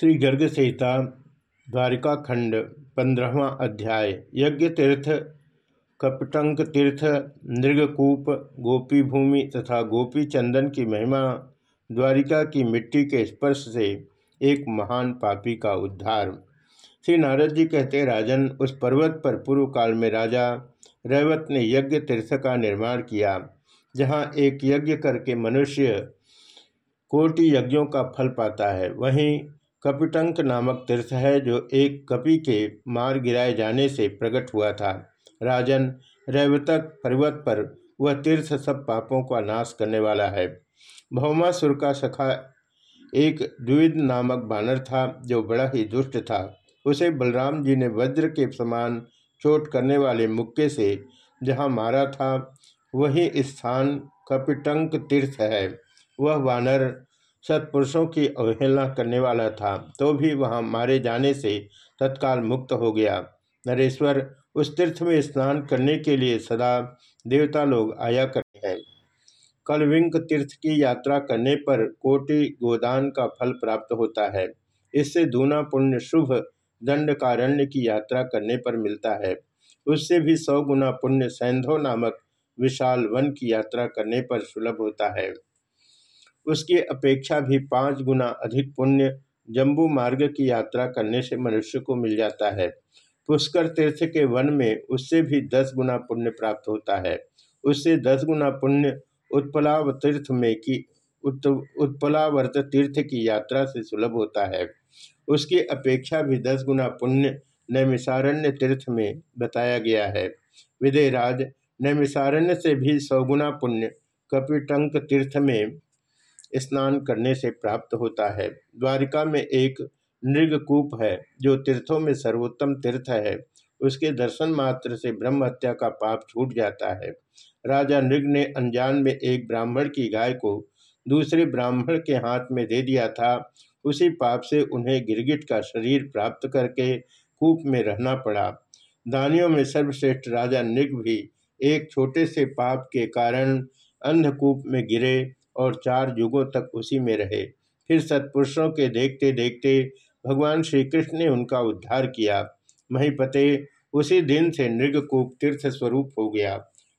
श्री गर्ग संहिता द्वारिका खंड पंद्रहवा अध्याय यज्ञ तीर्थ कपटंक तीर्थ नृगकूप गोपी भूमि तथा गोपी चंदन की महिमा द्वारिका की मिट्टी के स्पर्श से एक महान पापी का उद्धार। श्री नारद जी कहते, राजन, उस पर्वत पर पूर्व काल में राजा रैवत ने यज्ञ तीर्थ का निर्माण किया, जहाँ एक यज्ञ करके मनुष्य कोटि यज्ञों का फल पाता है। वहीं कपिटंक नामक तीर्थ है जो एक कपि के मार गिराए जाने से प्रकट हुआ था। राजन रैवतक पर्वत पर वह तीर्थ सब पापों का नाश करने वाला है। भौमासुर का सखा एक द्विद नामक बानर था जो बड़ा ही दुष्ट था। उसे बलराम जी ने वज्र के समान चोट करने वाले मुक्के से जहाँ मारा था, वही स्थान कपिटंक तीर्थ है। वह वानर सत्पुरुषों की अवहेलना करने वाला था तो भी वहाँ मारे जाने से तत्काल मुक्त हो गया। नरेश्वर उस तीर्थ में स्नान करने के लिए सदा देवता लोग आया करते हैं। कलविंक तीर्थ की यात्रा करने पर कोटि गोदान का फल प्राप्त होता है। इससे दूना पुण्य शुभ दंडकारण्य की यात्रा करने पर मिलता है। उससे भी सौ गुना पुण्य सैंधो नामक विशाल वन की यात्रा करने पर सुलभ होता है। उसकी अपेक्षा भी पाँच गुना अधिक पुण्य जम्बू मार्ग की यात्रा करने से मनुष्य को मिल जाता है। पुष्कर तीर्थ के वन में उससे भी दस गुना पुण्य प्राप्त होता है। उससे दस गुना पुण्य उत्पलाव तीर्थ में की उत्पलावर्त तीर्थ की यात्रा से सुलभ होता है। उसकी अपेक्षा भी दस गुना पुण्य नैमिषारण्य तीर्थ में बताया गया है। विदयराज नैमिषारण्य से भी सौ गुना पुण्य कपिटंक तीर्थ में स्नान करने से प्राप्त होता है। द्वारिका में एक नृगकूप है, जो तीर्थों में सर्वोत्तम तीर्थ है। उसके दर्शन मात्र से ब्रह्म हत्या का पाप छूट जाता है। राजा नृग ने अनजान में एक ब्राह्मण की गाय को दूसरे ब्राह्मण के हाथ में दे दिया था। उसी पाप से उन्हें गिरगिट का शरीर प्राप्त करके कूप में रहना पड़ा। दानियों में सर्वश्रेष्ठ राजा नृग भी एक छोटे से पाप के कारण अंधकूप में गिरे। और चार युगों तक उसी में रहे। फिर सत्पुरुषों के देखते देखते भगवान श्री कृष्ण ने उनका उद्धार किया। महीपते उसी दिन से नृगकूप तीर्थ स्वरूप हो गया।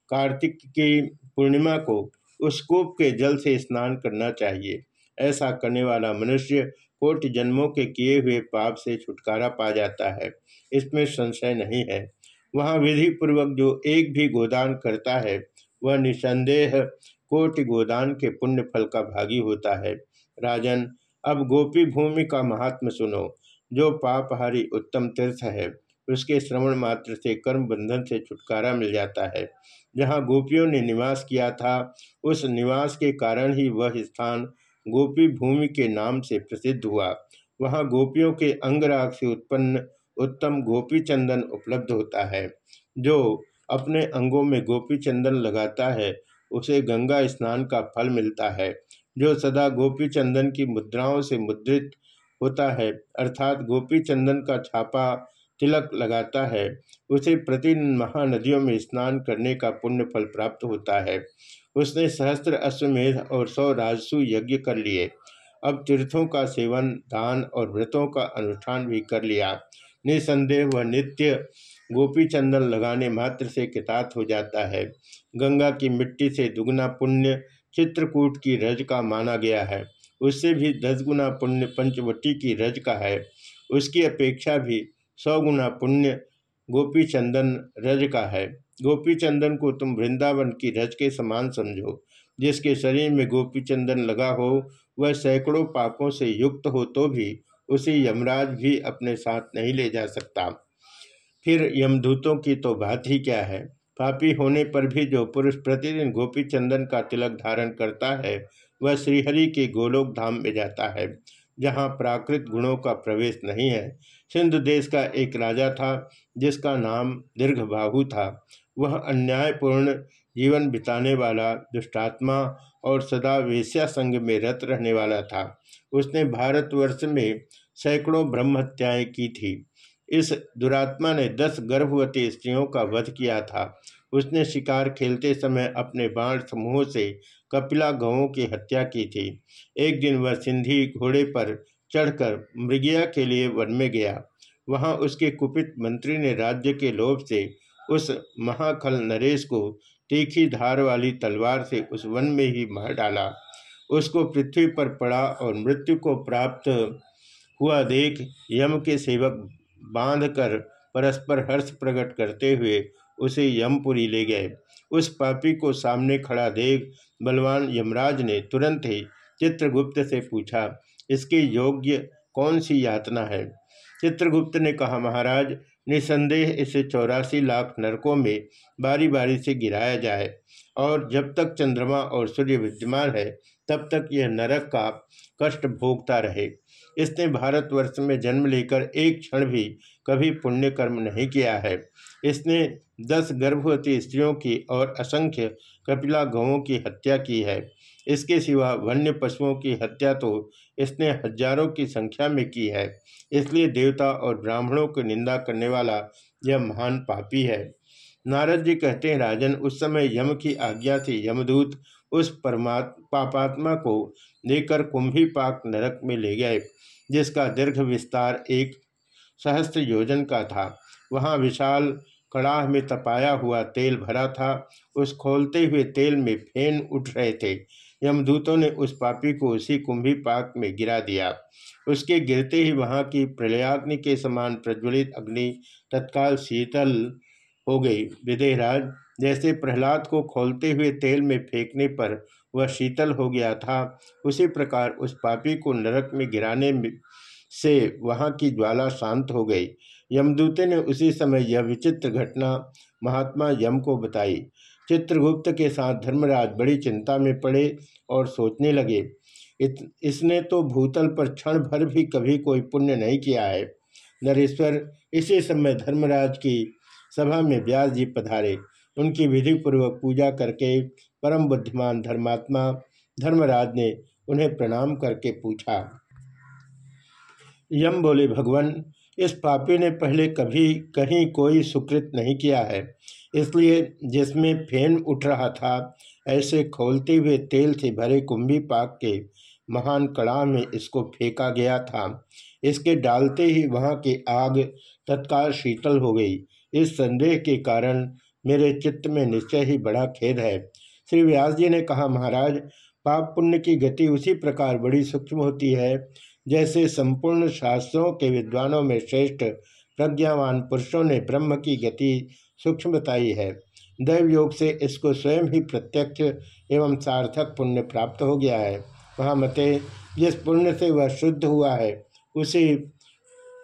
कार्तिक की पूर्णिमा को उस कूप के जल से स्नान करना चाहिए। ऐसा करने वाला मनुष्य कोटि जन्मों के किए हुए पाप से छुटकारा पा जाता है। इसमें संशय नहीं है। वहाँ विधि पूर्वक जो एक भी गोदान करता है, वह निसंदेह कोटि गोदान के पुण्य फल का भागी होता है। राजन, अब गोपी भूमि का महात्म सुनो। जो पापहारी उत्तम तीर्थ है, उसके श्रवण मात्र से कर्म बंधन से छुटकारा मिल जाता है। जहाँ गोपियों ने निवास किया था, उस निवास के कारण ही वह स्थान गोपी भूमि के नाम से प्रसिद्ध हुआ। वहाँ गोपियों के अंगराग से उत्पन्न उत्तम गोपी चंदन उपलब्ध होता है। जो अपने अंगों में गोपी चंदन लगाता है उसे गंगा स्नान का फल मिलता है, जो सदा गोपी चंदन की मुद्राओं से मुद्रित होता है, अर्थात गोपी चंदन का छापा तिलक लगाता है। उसे प्रतिदिन महानदियों में स्नान करने का पुण्य फल प्राप्त होता है। उसने सहस्त्र अश्वमेध और सौ राजसु यज्ञ कर लिए। अब तीर्थों का सेवन, दान और व्रतों का अनुष्ठान भी कर लिया। निसंदेह वह नित्य गोपी चंदन लगाने मात्र से कितात हो जाता है। गंगा की मिट्टी से दुगना पुण्य चित्रकूट की रज का माना गया है। उससे भी दस गुना पुण्य पंचवटी की रज का है। उसकी अपेक्षा भी सौ गुना पुण्य गोपी चंदन रज का है। गोपी चंदन को तुम वृंदावन की रज के समान समझो। जिसके शरीर में गोपी चंदन लगा हो, वह सैकड़ों पापों से युक्त हो तो भी उसे यमराज भी अपने साथ नहीं ले जा सकता। फिर यमदूतों की तो बात ही क्या है? पापी होने पर भी जो पुरुष प्रतिदिन गोपी चंदन का तिलक धारण करता है, वह श्रीहरि के गोलोक धाम में जाता है, जहाँ प्राकृत गुणों का प्रवेश नहीं है। सिंधु देश का एक राजा था, जिसका नाम दीर्घबाहु था। वह अन्यायपूर्ण जीवन बिताने वाला, दुष्टात्मा और सदा वेश्या संग में रत रहने वाला था। उसने भारतवर्ष में सैकड़ों ब्रह्महत्याएँ की थी। इस दुरात्मा ने दस गर्भवती स्त्रियों का वध किया था। उसने शिकार खेलते समय अपने बाण समूह से कपिला गौों की हत्या की थी। एक दिन वह सिंधी घोड़े पर चढ़कर मृगिया के लिए वन में गया। वहाँ उसके कुपित मंत्री ने राज्य के लोभ से उस महाखल नरेश को तीखी धार वाली तलवार से उस वन में ही मार डाला। उसको पृथ्वी पर पड़ा और मृत्यु को प्राप्त हुआ देख यम के सेवक बाँध कर परस्पर हर्ष प्रकट करते हुए उसे यमपुरी ले गए। उस पापी को सामने खड़ा देख बलवान यमराज ने तुरंत ही चित्रगुप्त से पूछा, इसके योग्य कौन सी यातना है? चित्रगुप्त ने कहा, महाराज, निसंदेह इसे चौरासी लाख नरकों में बारी बारी से गिराया जाए और जब तक चंद्रमा और सूर्य विद्यमान है तब तक यह नरक का कष्ट भोगता रहे। इसने भारतवर्ष में जन्म लेकर एक क्षण भी कभी पुण्य कर्म नहीं किया है। इसने दस गर्भवती स्त्रियों की और असंख्य कपिला गौों की हत्या की है। इसके सिवा वन्य पशुओं की हत्या तो इसने हज़ारों की संख्या में की है। इसलिए देवता और ब्राह्मणों की निंदा करने वाला यह महान पापी है। नारद जी कहते हैं, राजन, उस समय यम की आज्ञा थी, यमदूत उस परमात्, पापात्मा को लेकर कुंभी पाक नरक में ले गए, जिसका दीर्घ विस्तार एक सहस्त्र योजन का था। वहाँ विशाल कड़ाह में तपाया हुआ तेल भरा था। उस खोलते हुए तेल में फेन उठ रहे थे। यमदूतों ने उस पापी को उसी कुंभी पाक में गिरा दिया। उसके गिरते ही वहाँ की प्रलयाग्नि के समान प्रज्वलित अग्नि तत्काल शीतल हो गई। विदेहराज जैसे प्रहलाद को खोलते हुए तेल में फेंकने पर वह शीतल हो गया था उसी प्रकार उस पापी को नरक में गिराने से वहाँ की ज्वाला शांत हो गई। यमदूते ने उसी समय यह विचित्र घटना महात्मा यम को बताई। चित्रगुप्त के साथ धर्मराज बड़ी चिंता में पड़े और सोचने लगे इत, इसने तो भूतल पर क्षण भर भी कभी कोई पुण्य नहीं किया है। नरेश्वर इसी समय धर्मराज की सभा में व्यास जी पधारे। उनकी विधि पूर्वक पूजा करके परम बुद्धिमान धर्मात्मा धर्मराज ने उन्हें प्रणाम करके पूछा, यम बोले भगवान, इस पापी ने पहले कभी कहीं कोई सुकृत नहीं किया है। इसलिए जिसमें फेन उठ रहा था, ऐसे खोलते हुए तेल से भरे कुंभी पाक के महान कड़ा में इसको फेंका गया था। इसके डालते ही वहाँ की आग तत्काल शीतल हो गई। इस संदेह के कारण मेरे चित्त में निश्चय ही बड़ा खेद है। श्री व्यास जी ने कहा, महाराज, पाप पुण्य की गति उसी प्रकार बड़ी सूक्ष्म होती है, जैसे संपूर्ण शास्त्रों के विद्वानों में श्रेष्ठ प्रज्ञावान पुरुषों ने ब्रह्म की गति सूक्ष्म बताई है। दैव योग से इसको स्वयं ही प्रत्यक्ष एवं सार्थक पुण्य प्राप्त हो गया है। वहाँ मते जिस पुण्य से वह शुद्ध हुआ है, उसे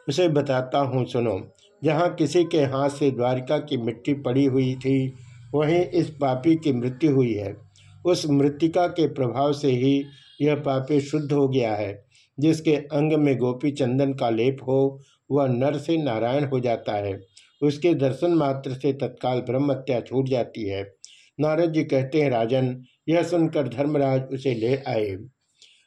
उसे बताता हूँ, सुनो। जहाँ किसी के हाथ से द्वारिका की मिट्टी पड़ी हुई थी, वहीं इस पापी की मृत्यु हुई है। उस मृतिका के प्रभाव से ही यह पापी शुद्ध हो गया है। जिसके अंग में गोपी चंदन का लेप हो, वह नर से नारायण हो जाता है। उसके दर्शन मात्र से तत्काल ब्रह्मत्या छूट जाती है। नारद जी कहते हैं, राजन, यह सुनकर धर्मराज उसे ले आए।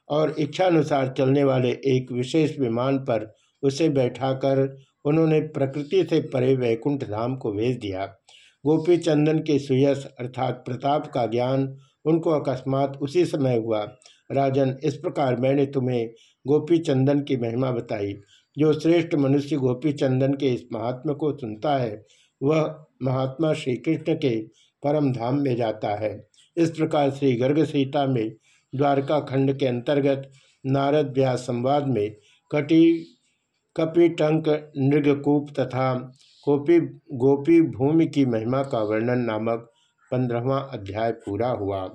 और इच्छानुसार चलने वाले एक विशेष विमान पर उसे बैठाकर उन्होंने प्रकृति से परे वैकुंठ धाम को भेज दिया। गोपी चंदन के सुयस अर्थात प्रताप का ज्ञान उनको अकस्मात उसी समय हुआ। राजन, इस प्रकार मैंने तुम्हें गोपी चंदन की महिमा बताई। जो श्रेष्ठ मनुष्य गोपी चंदन के इस महात्मा को सुनता है, वह महात्मा श्री कृष्ण के परम धाम में जाता है। इस प्रकार श्री गर्ग सीता में द्वारका खंड के अंतर्गत नारद व्यास संवाद में कटी कपिटंक नृगकूप तथा गोपी गोपी भूमि की महिमा का वर्णन नामक पंद्रहवा अध्याय पूरा हुआ।